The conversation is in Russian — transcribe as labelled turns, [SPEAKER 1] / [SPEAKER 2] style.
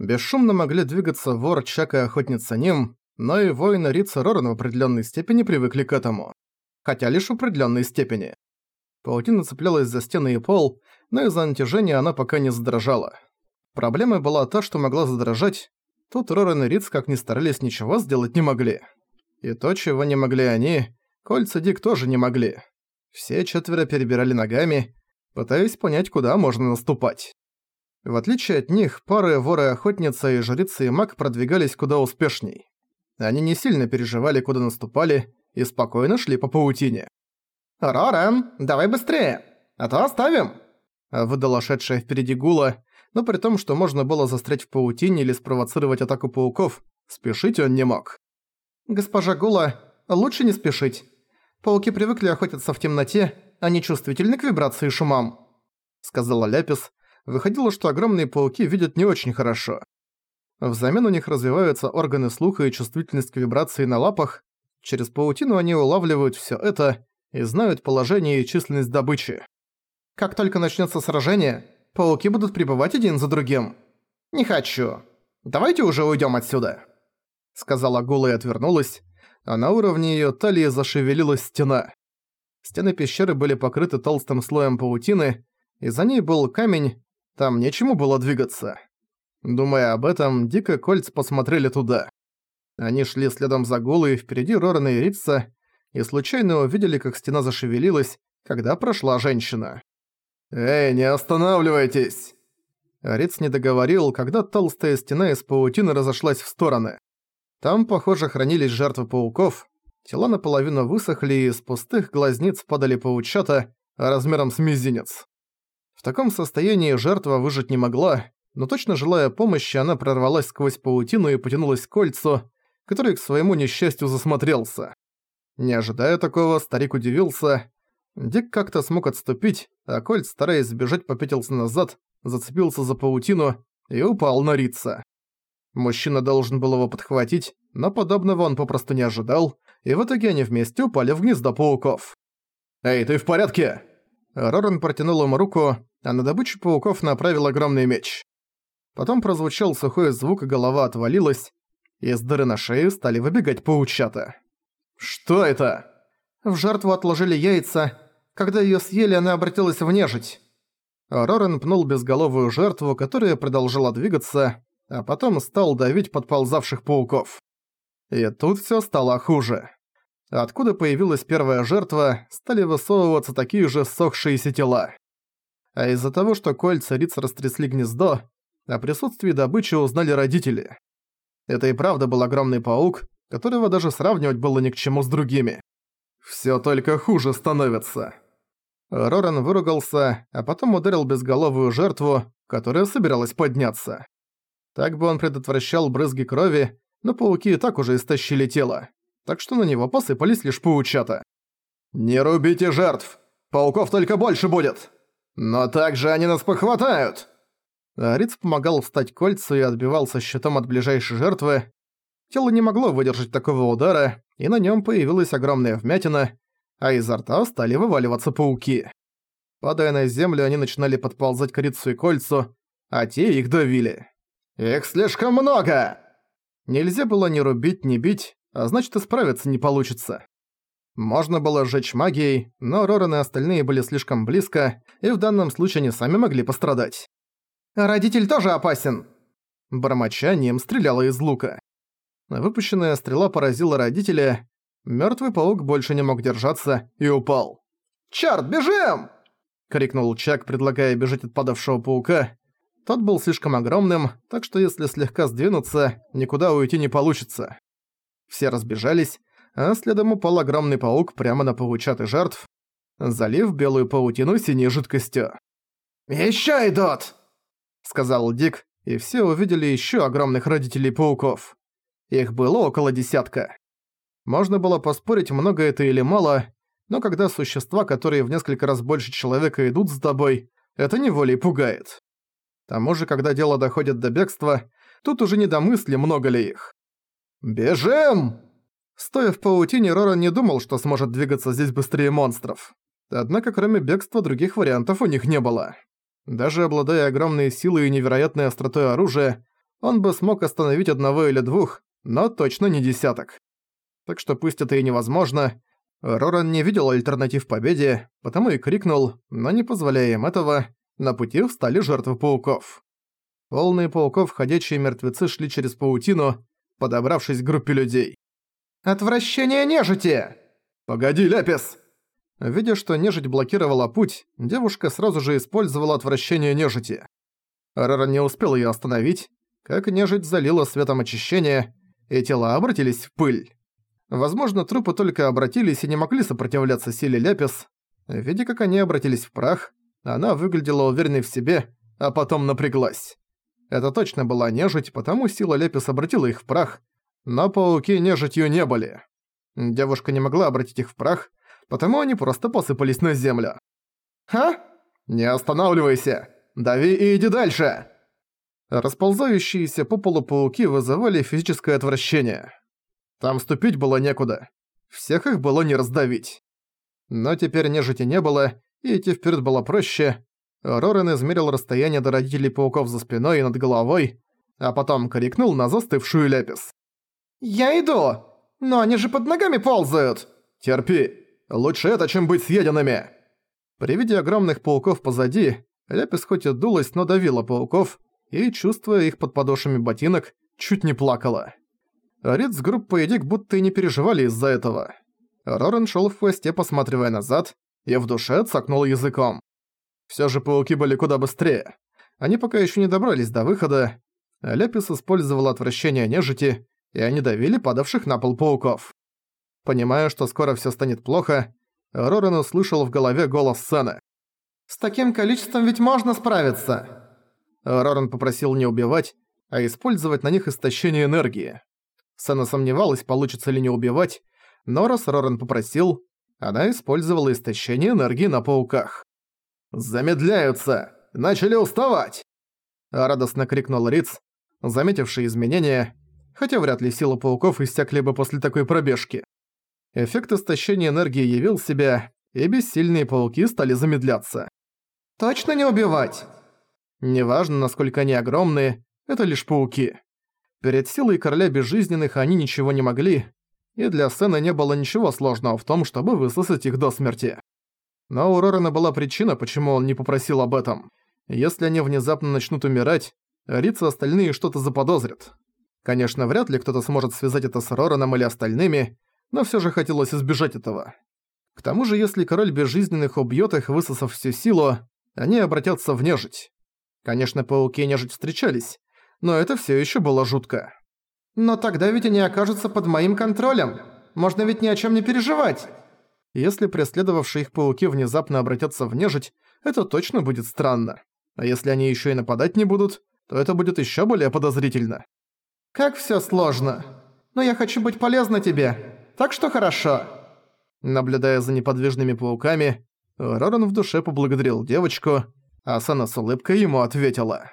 [SPEAKER 1] Бесшумно могли двигаться вор, Чак и охотница Ним, но и воины Рица Роран в определенной степени привыкли к этому. Хотя лишь в определенной степени. Паутина цеплялась за стены и пол, но из-за натяжения она пока не задрожала. Проблема была та, что могла задрожать. Тут Роран и Риц, как ни старались, ничего сделать не могли. И то, чего не могли они, кольца Дик тоже не могли. Все четверо перебирали ногами, пытаясь понять, куда можно наступать. В отличие от них, пары воры-охотница и жрица и маг продвигались куда успешней. Они не сильно переживали, куда наступали, и спокойно шли по паутине.
[SPEAKER 2] «Рорен, давай быстрее, а то оставим!»
[SPEAKER 1] Выдала шедшая впереди Гула, но при том, что можно было застрять в паутине или спровоцировать атаку пауков, спешить он не мог.
[SPEAKER 2] «Госпожа Гула, лучше не спешить. Пауки привыкли охотиться в темноте, они чувствительны к вибрации и шумам»,
[SPEAKER 1] сказала Ляпис, выходило, что огромные пауки видят не очень хорошо. Взамен у них развиваются органы слуха и чувствительность к вибрации на лапах. Через паутину они улавливают всё это и знают положение и численность добычи.
[SPEAKER 2] Как только начнётся сражение, пауки будут прибывать один за другим. Не хочу. Давайте уже уйдём отсюда.
[SPEAKER 1] Сказала Гула и отвернулась, а на уровне её талии зашевелилась стена. Стены пещеры были покрыты толстым слоем паутины, и за ней был камень, там нечему было двигаться. Думая об этом, Дик и Кольц посмотрели туда. Они шли следом за Гулой, впереди Рорана и Рица, и случайно увидели, как стена зашевелилась, когда прошла женщина. «Эй, не останавливайтесь!» Риц не договорил, когда толстая стена из паутины разошлась в стороны. Там, похоже, хранились жертвы пауков, тела наполовину высохли и из пустых глазниц падали паучата размером с мизинец. В таком состоянии жертва выжить не могла, но точно желая помощи, она прорвалась сквозь паутину и потянулась к кольцу, который к своему несчастью засмотрелся. Не ожидая такого, старик удивился. Дик как-то смог отступить, а кольц, стараясь сбежать, попятился назад, зацепился за паутину и упал на Рица. Мужчина должен был его подхватить, но подобного он попросту не ожидал, и в итоге они вместе упали в гнездо пауков. «Эй, ты в порядке?» Роран протянул ему руку, а на добычу пауков направил огромный меч. Потом прозвучал сухой звук, и голова отвалилась, и из дыры на шее стали выбегать паучата. «Что это?»
[SPEAKER 2] В жертву отложили яйца. Когда её съели, она обратилась в нежить.
[SPEAKER 1] Рорен пнул безголовую жертву, которая продолжала двигаться, а потом стал давить подползавших пауков. И тут всё стало хуже. Откуда появилась первая жертва, стали высовываться такие же сохшиеся тела а из-за того, что кольца риц растрясли гнездо, о присутствии добычи узнали родители. Это и правда был огромный паук, которого даже сравнивать было ни к чему с другими. Всё только хуже становится. Роран выругался, а потом ударил безголовую жертву, которая собиралась подняться. Так бы он предотвращал брызги крови, но пауки и так уже истощили тело, так что на него посыпались лишь паучата. «Не рубите жертв! Пауков только больше будет!» «Но также они нас похватают!» Риц помогал встать кольцу и отбивался щитом от ближайшей жертвы. Тело не могло выдержать такого удара, и на нем появилась огромная вмятина, а изо рта стали вываливаться пауки. Падая на землю, они начинали подползать к Рицу и кольцу, а те их давили. «Их слишком много!» Нельзя было ни рубить, ни бить, а значит и справиться не получится. Можно было сжечь магией, но Роран и остальные были слишком близко, и в данном случае они сами могли пострадать.
[SPEAKER 2] «Родитель тоже опасен!»
[SPEAKER 1] Бормочанием стреляла из лука. Выпущенная стрела поразила родителя. Мёртвый паук больше не мог держаться и упал.
[SPEAKER 2] «Чарт, бежим!»
[SPEAKER 1] — крикнул Чак, предлагая бежать от падавшего паука. Тот был слишком огромным, так что если слегка сдвинуться, никуда уйти не получится. Все разбежались, а следом упал огромный паук прямо на паучат жертв, залив белую паутину синей жидкостью.
[SPEAKER 2] «Ещё идут!»
[SPEAKER 1] — сказал Дик, и все увидели ещё огромных родителей пауков. Их было около десятка. Можно было поспорить, много это или мало, но когда существа, которые в несколько раз больше человека идут с тобой, это неволей пугает. К тому же, когда дело доходит до бегства, тут уже не до мысли, много ли их. «Бежим!» Стоя в паутине, Роран не думал, что сможет двигаться здесь быстрее монстров. Однако кроме бегства других вариантов у них не было. Даже обладая огромной силой и невероятной остротой оружия, Он бы смог остановить одного или двух, но точно не десяток. Так что пусть это и невозможно, Роран не видел альтернатив победе, потому и крикнул, но не позволяя им этого, на пути встали жертвы пауков. Полные пауков ходячие мертвецы шли через паутину, подобравшись к группе людей.
[SPEAKER 2] «Отвращение нежити!»
[SPEAKER 1] «Погоди, Ляпис!» Видя, что нежить блокировала путь, девушка сразу же использовала отвращение нежити. Рара не успел её остановить, как нежить залила светом очищения, и тела обратились в пыль. Возможно, трупы только обратились и не могли сопротивляться силе Ляпис. Видя, как они обратились в прах, она выглядела уверенной в себе, а потом напряглась. Это точно была нежить, потому сила Лепис обратила их в прах, но пауки нежитью не были. Девушка не могла обратить их в прах, потому они просто посыпались на землю. «Ха? Не останавливайся! Дави и иди дальше!» Расползающиеся по полу пауки вызывали физическое отвращение. Там ступить было некуда. Всех их было не раздавить. Но теперь нежити не было, и идти вперед было проще, Рорен измерил расстояние до родителей пауков за спиной и над головой, а потом крикнул на застывшую Ляпис.
[SPEAKER 2] «Я иду! Но они же под ногами ползают!»
[SPEAKER 1] «Терпи! Лучше это, чем быть съеденными!» При виде огромных пауков позади, Ляпис хоть и дулась, но давила пауков, и, чувствуя их под подошвами ботинок, чуть не плакала. Рид с группой Эдик будто и не переживали из-за этого. Рорен шел в хвосте, посматривая назад, и в душе цокнул языком. Все же пауки были куда быстрее. Они пока еще не добрались до выхода. Лепис использовал отвращение нежити, и они давили падавших на пол пауков. Понимая, что скоро все станет плохо, Роран услышал в голове голос Сэна.
[SPEAKER 2] «С таким количеством ведь можно справиться!»
[SPEAKER 1] Роран попросил не убивать, а использовать на них истощение энергии. Сэна сомневалась, получится ли не убивать, но раз Роран попросил, она использовала истощение энергии на пауках. «Замедляются! Начали уставать!» Радостно крикнул Риц, заметивший изменения, хотя вряд ли силы пауков иссякли бы после такой пробежки. Эффект истощения энергии явил себя, и бессильные пауки стали замедляться.
[SPEAKER 2] «Точно не убивать?»
[SPEAKER 1] Неважно, насколько они огромные, это лишь пауки. Перед силой короля безжизненных они ничего не могли, и для Сэна не было ничего сложного в том, чтобы высосать их до смерти. Но у Рорана была причина, почему он не попросил об этом. Если они внезапно начнут умирать, Риц и остальные что-то заподозрят. Конечно, вряд ли кто-то сможет связать это с Рораном или остальными, но всё же хотелось избежать этого. К тому же, если король безжизненных убьёт их, высосав всю силу, они обратятся в нежить. Конечно, пауки и нежить встречались, но это всё ещё было жутко.
[SPEAKER 2] «Но тогда ведь они окажутся под моим контролем. Можно ведь ни о чём не переживать».
[SPEAKER 1] Если преследовавшие их пауки внезапно обратятся в нежить, это точно будет странно. А если они ещё и нападать не будут, то это будет ещё более подозрительно.
[SPEAKER 2] «Как всё сложно. Но я хочу быть полезна тебе. Так что хорошо».
[SPEAKER 1] Наблюдая за неподвижными пауками, Роран в душе поблагодарил девочку, а Сана с улыбкой ему ответила.